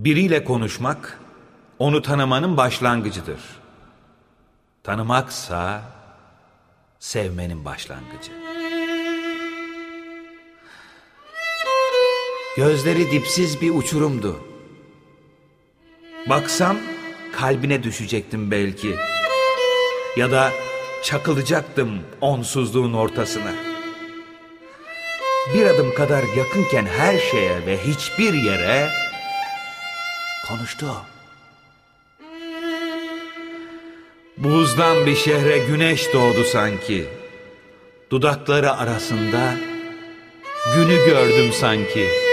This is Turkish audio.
Biriyle konuşmak, onu tanımanın başlangıcıdır. Tanımaksa, sevmenin başlangıcı. Gözleri dipsiz bir uçurumdu. Baksam kalbine düşecektim belki. Ya da çakılacaktım onsuzluğun ortasına. Bir adım kadar yakınken her şeye ve hiçbir yere konuştu. Buzdan bir şehre güneş doğdu sanki. Dudakları arasında günü gördüm sanki.